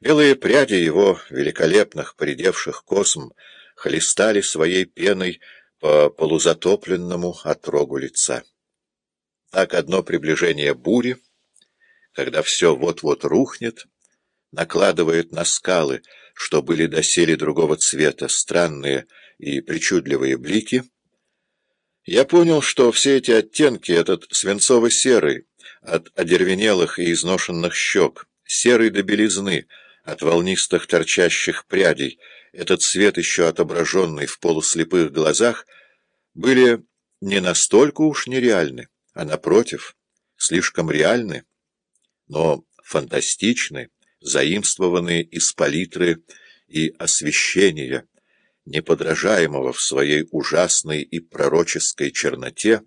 Белые пряди его великолепных поредевших косм хлестали своей пеной по полузатопленному отрогу лица. Так одно приближение бури, когда все вот-вот рухнет, накладывает на скалы, что были доселе другого цвета, странные и причудливые блики, я понял, что все эти оттенки, этот свинцово-серый, от одервенелых и изношенных щек, серый до белизны, от волнистых торчащих прядей, этот цвет, еще отображенный в полуслепых глазах, были не настолько уж нереальны, а, напротив, слишком реальны, но фантастичны, заимствованные из палитры и освещения, неподражаемого в своей ужасной и пророческой черноте,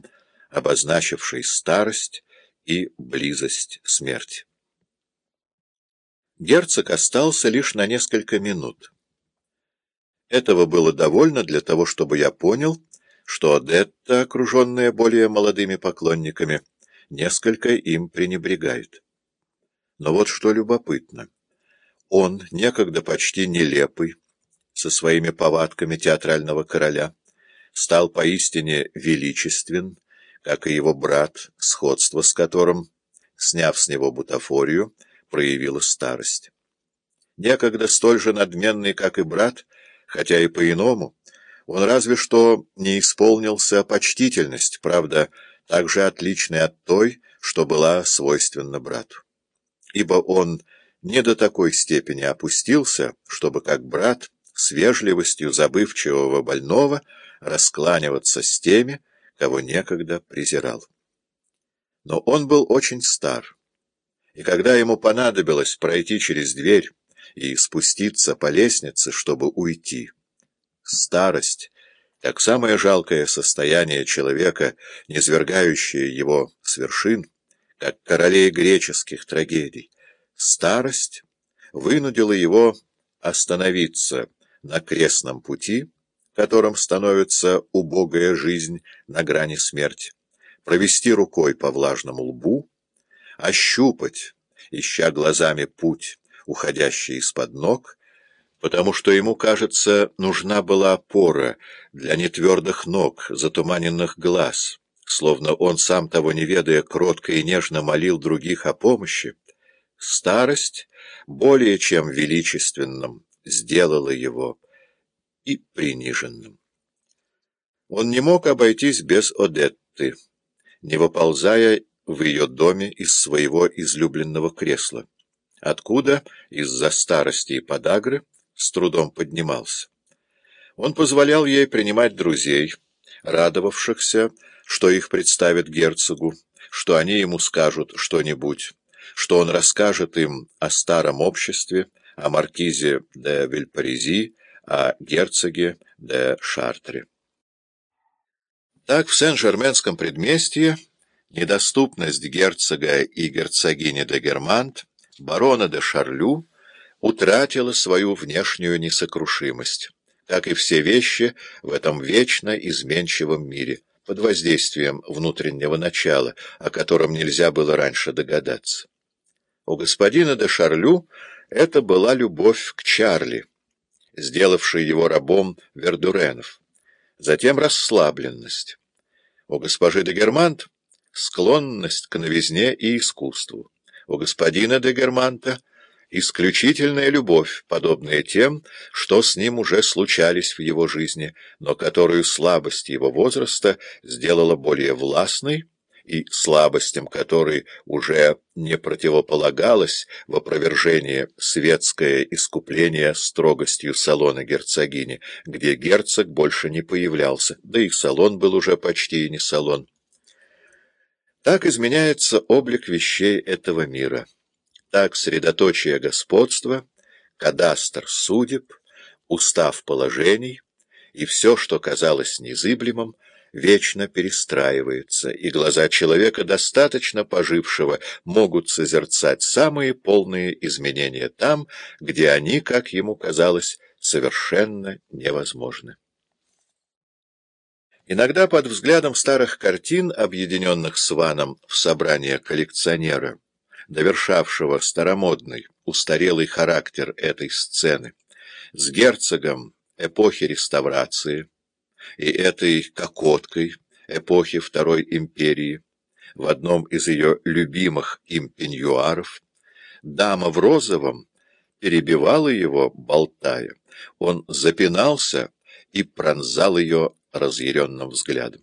обозначившей старость и близость смерти. Герцог остался лишь на несколько минут. Этого было довольно для того, чтобы я понял, что Одетта, окруженная более молодыми поклонниками, несколько им пренебрегает. Но вот что любопытно. Он, некогда почти нелепый, со своими повадками театрального короля, стал поистине величествен, как и его брат, сходство с которым, сняв с него бутафорию, проявила старость. Некогда столь же надменный, как и брат, хотя и по-иному, он разве что не исполнился почтительность, правда, также отличной от той, что была свойственна брату. Ибо он не до такой степени опустился, чтобы, как брат, с вежливостью забывчивого больного раскланиваться с теми, кого некогда презирал. Но он был очень стар, и когда ему понадобилось пройти через дверь и спуститься по лестнице, чтобы уйти, старость, как самое жалкое состояние человека, низвергающее его с вершин, как королей греческих трагедий, старость вынудила его остановиться на крестном пути, которым становится убогая жизнь на грани смерти, провести рукой по влажному лбу, ощупать, ища глазами путь, уходящий из-под ног, потому что ему, кажется, нужна была опора для нетвердых ног, затуманенных глаз, словно он, сам того не ведая, кротко и нежно молил других о помощи, старость более чем величественным сделала его и приниженным. Он не мог обойтись без Одетты, не выползая в ее доме из своего излюбленного кресла, откуда из-за старости и подагры с трудом поднимался. Он позволял ей принимать друзей, радовавшихся, что их представят герцогу, что они ему скажут что-нибудь, что он расскажет им о старом обществе, о маркизе де Вильпаризи, о герцоге де Шартре. Так в Сен-Жерменском предместье недоступность герцога и герцогини де Германт, барона де Шарлю, утратила свою внешнюю несокрушимость, как и все вещи в этом вечно изменчивом мире, под воздействием внутреннего начала, о котором нельзя было раньше догадаться. У господина де Шарлю это была любовь к Чарли, сделавшей его рабом Вердуренов, затем расслабленность. У госпожи де Германт — склонность к новизне и искусству. У господина де Германта — исключительная любовь, подобная тем, что с ним уже случались в его жизни, но которую слабость его возраста сделала более властной, и слабостям которой уже не противополагалось в опровержение светское искупление строгостью салона герцогини, где герцог больше не появлялся, да и салон был уже почти не салон. Так изменяется облик вещей этого мира. Так средоточие господства, кадастр судеб, устав положений и все, что казалось незыблемым, вечно перестраивается, и глаза человека, достаточно пожившего, могут созерцать самые полные изменения там, где они, как ему казалось, совершенно невозможны. Иногда под взглядом старых картин, объединенных с Ваном в собрание коллекционера, довершавшего старомодный, устарелый характер этой сцены, с герцогом эпохи реставрации и этой кокоткой эпохи Второй империи, в одном из ее любимых им пеньюаров, дама в розовом перебивала его, болтая. Он запинался и пронзал ее разъяренным взглядом.